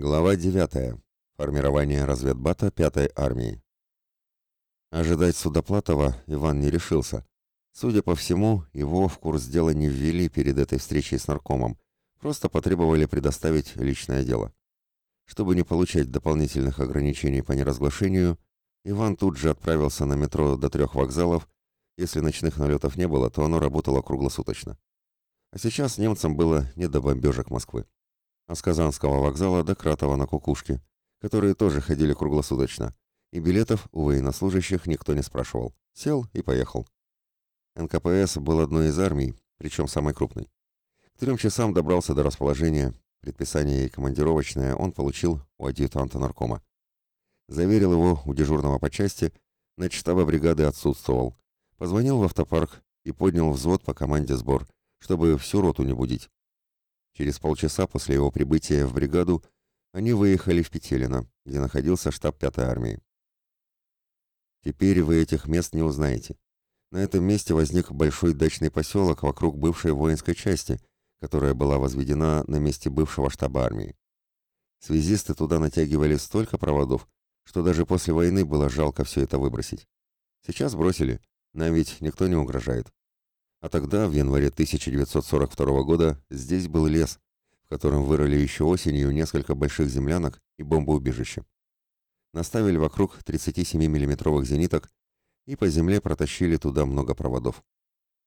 Глава 9. Формирование разведбата 5-й армии. Ожидать Судоплатова Иван не решился. Судя по всему, его в курс дела не ввели перед этой встречей с наркомом, просто потребовали предоставить личное дело. Чтобы не получать дополнительных ограничений по неразглашению, Иван тут же отправился на метро до трех вокзалов. Если ночных налетов не было, то оно работало круглосуточно. А сейчас немцам было не до бомбежек Москвы с Казанского вокзала до Кратова на Кукушке, которые тоже ходили круглосуточно, и билетов у военнослужащих никто не спрашивал. Сел и поехал. НКПС был одной из армий, причем самой крупной. К трем часам добрался до расположения, предписание и командировочное он получил у адъютанта наркома. Заверил его у дежурного по части, на штаба бригады отсутствовал. Позвонил в автопарк и поднял взвод по команде сбор, чтобы всю роту не будить. Через полчаса после его прибытия в бригаду они выехали в Петелино, где находился штаб 5-й армии. Теперь вы этих мест не узнаете. На этом месте возник большой дачный поселок вокруг бывшей воинской части, которая была возведена на месте бывшего штаба армии. Связисты туда натягивали столько проводов, что даже после войны было жалко все это выбросить. Сейчас бросили, нам ведь никто не угрожает. А тогда, в январе 1942 года, здесь был лес, в котором вырыли еще осенью несколько больших землянок и бомбоубежище. Наставили вокруг 37 миллиметровых зениток и по земле протащили туда много проводов.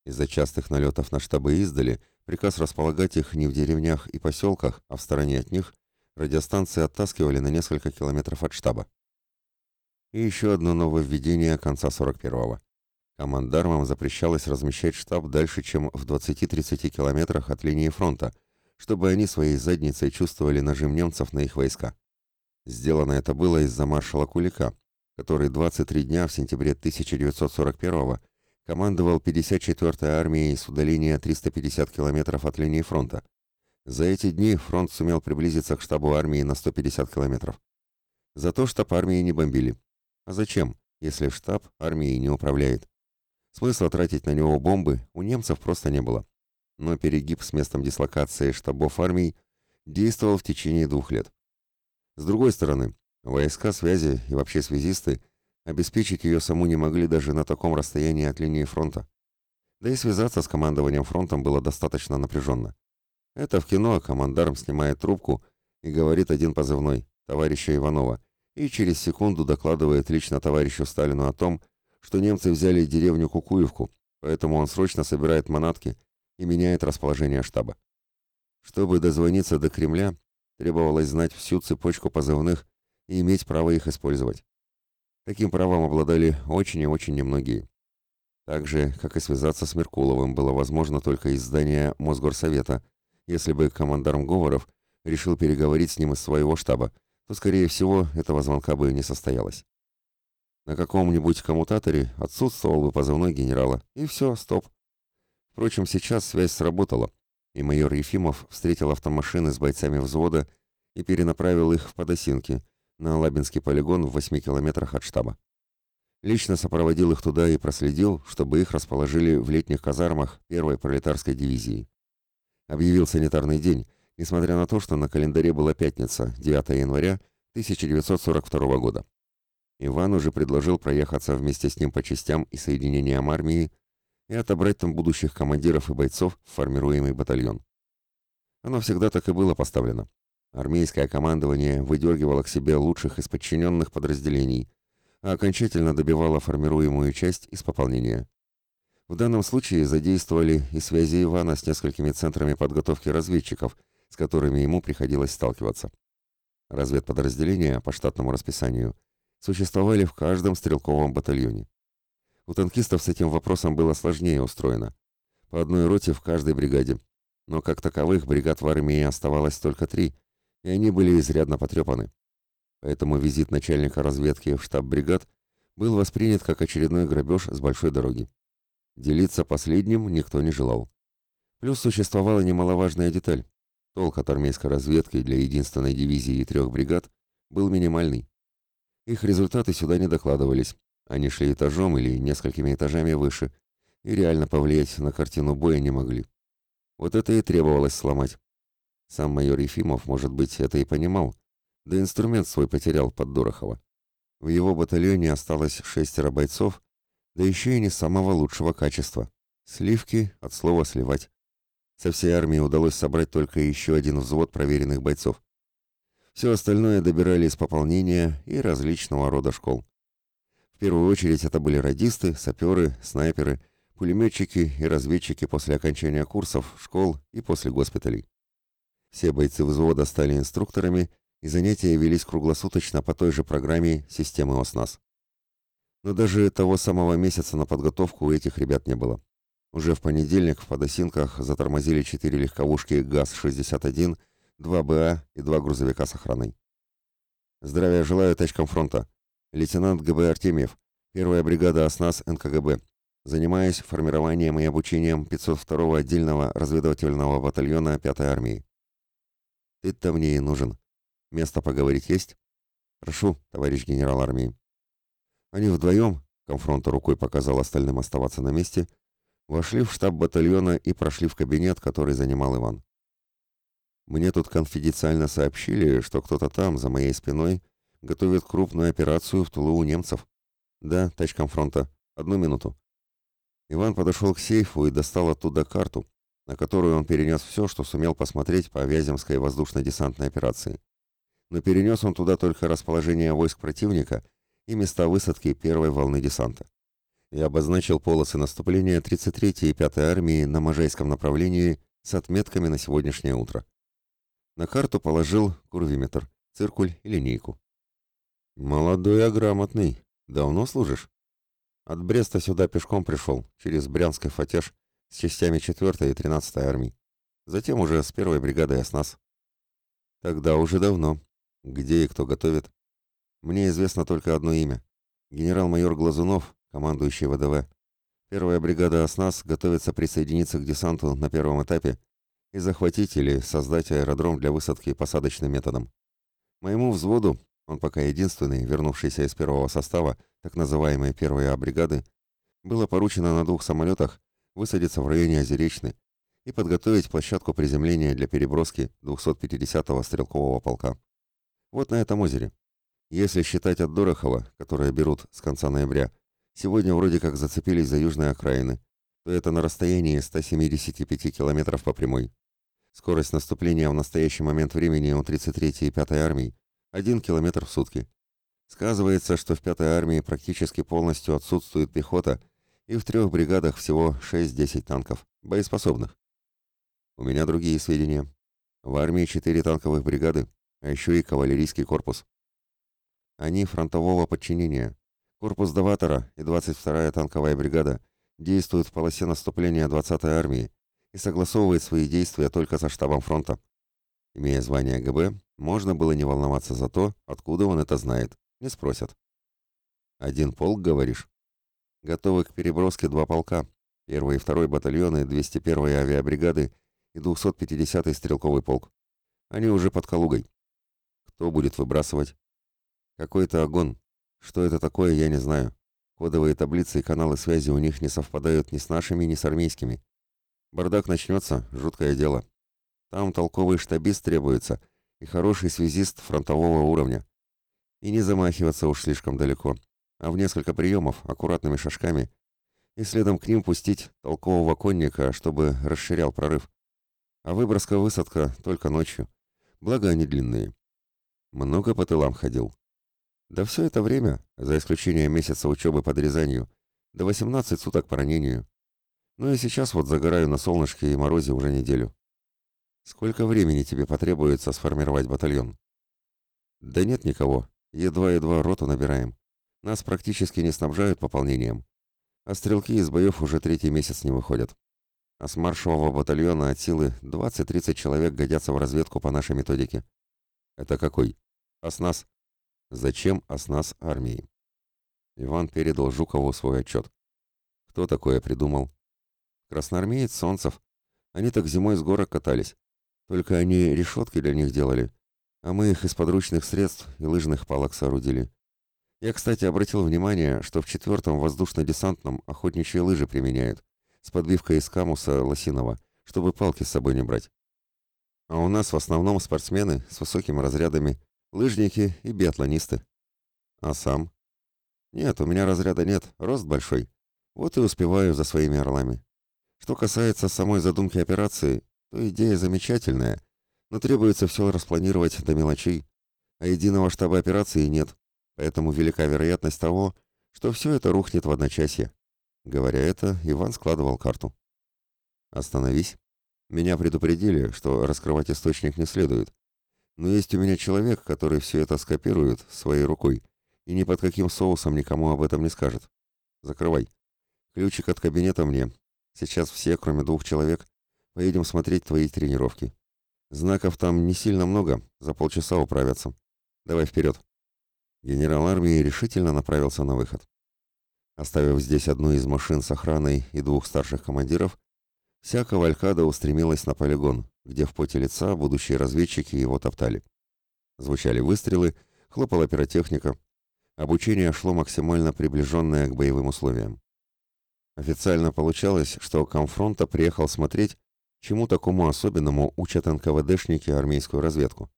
Из-за частых налетов на штабы издали приказ располагать их не в деревнях и поселках, а в стороне от них, радиостанции оттаскивали на несколько километров от штаба. И еще одно нововведение конца 41-го. Командармам запрещалось размещать штаб дальше, чем в 20-30 километрах от линии фронта, чтобы они своей задницей чувствовали нажим немцев на их войска. Сделано это было из-за маршала Кулика, который 23 дня в сентябре 1941 командовал 54-й армией с удаления 350 километров от линии фронта. За эти дни фронт сумел приблизиться к штабу армии на 150 километров. Зато штаб армии не бомбили. А зачем, если штаб армии не управляет? Смысла тратить на него бомбы у немцев просто не было. Но перегиб с местом дислокации штабов армий действовал в течение двух лет. С другой стороны, войска связи и вообще связисты обеспечить ее саму не могли даже на таком расстоянии от линии фронта. Да и связаться с командованием фронтом было достаточно напряженно. Это в кино командарм снимает трубку и говорит один позывной, товарища Иванова, и через секунду докладывает лично товарищу Сталину о том, что немцы взяли деревню Кукуевку, поэтому он срочно собирает манатки и меняет расположение штаба. Чтобы дозвониться до Кремля, требовалось знать всю цепочку позывных и иметь право их использовать. Таким правом обладали очень и очень немногие. Так же, как и связаться с Меркуловым было возможно только из здания Мосгорсовета. Если бы командарм Говоров решил переговорить с ним из своего штаба, то, скорее всего, этого звонка бы не состоялось. На каком-нибудь коммутаторе отсутствовал бы позывной генерала, и все, стоп. Впрочем, сейчас связь сработала, и майор Ефимов встретил автомашины с бойцами взвода и перенаправил их в Подосинки, на Лабинский полигон в 8 километрах от штаба. Лично сопроводил их туда и проследил, чтобы их расположили в летних казармах первой пролетарской дивизии. Объявил санитарный день, несмотря на то, что на календаре была пятница, 9 января 1942 года. Иван уже предложил проехаться вместе с ним по частям и соединениям армии и отобрать там будущих командиров и бойцов в формируемый батальон. Оно всегда так и было поставлено. Армейское командование выдергивало к себе лучших из подчиненных подразделений, а окончательно добивало формируемую часть из пополнения. В данном случае задействовали и связи Ивана с несколькими центрами подготовки разведчиков, с которыми ему приходилось сталкиваться. Разведподразделения по штатному расписанию – существовали в каждом стрелковом батальоне. У танкистов с этим вопросом было сложнее устроено. По одной роте в каждой бригаде. Но как таковых бригад в армии оставалось только три, и они были изрядно потрепаны. Поэтому визит начальника разведки в штаб бригад был воспринят как очередной грабеж с большой дороги. Делиться последним никто не желал. Плюс существовала немаловажная деталь. Толк от армейской разведки для единственной дивизии и трех бригад был минимальный. Их результаты сюда не докладывались. Они шли этажом или несколькими этажами выше и реально повлиять на картину боя не могли. Вот это и требовалось сломать. Сам майор Ефимов, может быть, это и понимал, да инструмент свой потерял под Дорохово. В его батальоне осталось шестеро бойцов, да еще и не самого лучшего качества. Сливки от слова «сливать». Со всей армии удалось собрать только еще один взвод проверенных бойцов. Все остальное добирали из пополнения и различного рода школ. В первую очередь это были радисты, саперы, снайперы, пулеметчики и разведчики после окончания курсов, школ и после госпиталей. Все бойцы взвода стали инструкторами, и занятия велись круглосуточно по той же программе системы ОСНАС. Но даже того самого месяца на подготовку у этих ребят не было. Уже в понедельник в Подосинках затормозили четыре легковушки ГАЗ-61, два БА и два грузовика с охраной. Здравия желаю тачкам фронта. Лейтенант ГБ Артемьев, первая бригада ОСНАС НКГБ. Занимаюсь формированием и обучением 502-го отдельного разведывательного батальона 5-й армии. Ты-то мне и нужен. Место поговорить есть? Прошу, товарищ генерал армии. Они вдвоем, конфронта рукой показал остальным оставаться на месте, вошли в штаб батальона и прошли в кабинет, который занимал Иван. Мне тут конфиденциально сообщили, что кто-то там, за моей спиной, готовит крупную операцию в тылу у немцев. Да, тачкам фронта. Одну минуту. Иван подошел к сейфу и достал оттуда карту, на которую он перенес все, что сумел посмотреть по Вяземской воздушно-десантной операции. Но перенес он туда только расположение войск противника и места высадки первой волны десанта. И обозначил полосы наступления 33-й и 5-й армии на Можайском направлении с отметками на сегодняшнее утро. На карту положил курвиметр, циркуль и линейку. «Молодой, а грамотный. Давно служишь?» От Бреста сюда пешком пришел, через Брянский фатеж, с частями 4 и 13 армий. Затем уже с первой бригадой ОСНАС. Тогда уже давно. Где и кто готовит? Мне известно только одно имя. Генерал-майор Глазунов, командующий ВДВ. Первая бригада ОСНАС готовится присоединиться к десанту на первом этапе и захватить или создать аэродром для высадки посадочным методом. Моему взводу, он пока единственный, вернувшийся из первого состава, так называемой первой А-бригады, было поручено на двух самолетах высадиться в районе Озеречны и подготовить площадку приземления для переброски 250-го стрелкового полка. Вот на этом озере. Если считать от Дорохова, которое берут с конца ноября, сегодня вроде как зацепились за южные окраины, то это на расстоянии 175 километров по прямой. Скорость наступления в настоящий момент времени у 33-й и 5-й армий 1 километр в сутки. Сказывается, что в 5-й армии практически полностью отсутствует пехота, и в трех бригадах всего 6-10 танков, боеспособных. У меня другие сведения. В армии 4 танковых бригады, а еще и кавалерийский корпус. Они фронтового подчинения. Корпус Даватора и 22-я танковая бригада действуют в полосе наступления 20-й армии, и согласовывает свои действия только со штабом фронта. Имея звание ГБ, можно было не волноваться за то, откуда он это знает. Не спросят. Один полк, говоришь? Готовы к переброске два полка. Первый и второй батальоны 201-й авиабригады и 250-й стрелковый полк. Они уже под Калугой. Кто будет выбрасывать? Какой-то огонь. Что это такое, я не знаю. Кодовые таблицы и каналы связи у них не совпадают ни с нашими, ни с армейскими. Бардак начнется, жуткое дело. Там толковый штабист требуется и хороший связист фронтового уровня. И не замахиваться уж слишком далеко, а в несколько приемов, аккуратными шажками, и следом к ним пустить толкового конника, чтобы расширял прорыв. А выброска-высадка только ночью. Благо они длинные. Много по тылам ходил. Да все это время, за исключением месяца учебы под Рязанью, до 18 суток по ранению. Ну и сейчас вот загораю на солнышке и морозе уже неделю. Сколько времени тебе потребуется сформировать батальон? Да нет никого. Едва-едва роту набираем. Нас практически не снабжают пополнением. А стрелки из боев уже третий месяц не выходят. А с маршевого батальона от силы 20-30 человек годятся в разведку по нашей методике. Это какой? ОСНАС. Зачем ОСНАС армии? Иван передал Жукову свой отчет. Кто такое придумал? Красноармеец Солнцев. Они так зимой с горок катались. Только они решетки для них делали, а мы их из подручных средств и лыжных палок соорудили. Я, кстати, обратил внимание, что в четвертом воздушно-десантном охотничьи лыжи применяют, с подбивкой из камуса лосиного, чтобы палки с собой не брать. А у нас в основном спортсмены с высокими разрядами, лыжники и биатлонисты. А сам? Нет, у меня разряда нет, рост большой. Вот и успеваю за своими орлами. Что касается самой задумки операции, то идея замечательная, но требуется все распланировать до мелочей, а единого штаба операции нет, поэтому велика вероятность того, что все это рухнет в одночасье. Говоря это, Иван складывал карту. «Остановись. Меня предупредили, что раскрывать источник не следует. Но есть у меня человек, который все это скопирует своей рукой и ни под каким соусом никому об этом не скажет. Закрывай. Ключик от кабинета мне. Сейчас все, кроме двух человек, поедем смотреть твои тренировки. Знаков там не сильно много, за полчаса управятся. Давай вперед. Генерал армии решительно направился на выход. Оставив здесь одну из машин с охраной и двух старших командиров, вся кавалькада устремилась на полигон, где в поте лица будущие разведчики его топтали. Звучали выстрелы, хлопала пиротехника. Обучение шло максимально приближенное к боевым условиям. Официально получалось, что комфронта приехал смотреть, чему такому особенному учат НКВДшники армейскую разведку.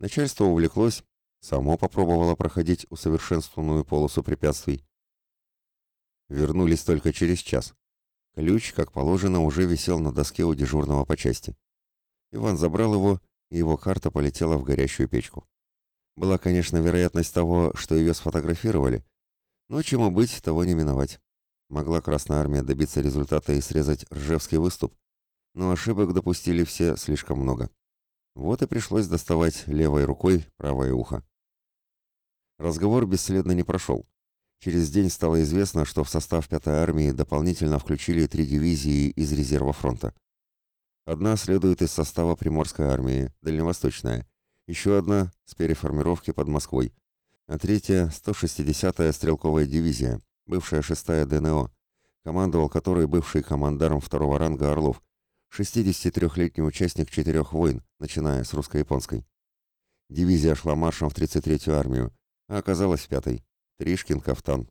Начальство увлеклось, само попробовало проходить усовершенствованную полосу препятствий. Вернулись только через час. Ключ, как положено, уже висел на доске у дежурного по части. Иван забрал его, и его карта полетела в горящую печку. Была, конечно, вероятность того, что ее сфотографировали, но чему быть, того не миновать. Могла Красная Армия добиться результата и срезать Ржевский выступ, но ошибок допустили все слишком много. Вот и пришлось доставать левой рукой правое ухо. Разговор бесследно не прошел. Через день стало известно, что в состав 5-й армии дополнительно включили три дивизии из резерва фронта. Одна следует из состава Приморской армии, Дальневосточная, еще одна с переформировки под Москвой, а третья — 160-я стрелковая дивизия, бывшая 6-я ДНО, командовал которой бывший командарм второго ранга Орлов, 63-летний участник четырех войн, начиная с русско-японской. Дивизия шла маршем в 33-ю армию, а оказалась пятой. Тришкин кафтан.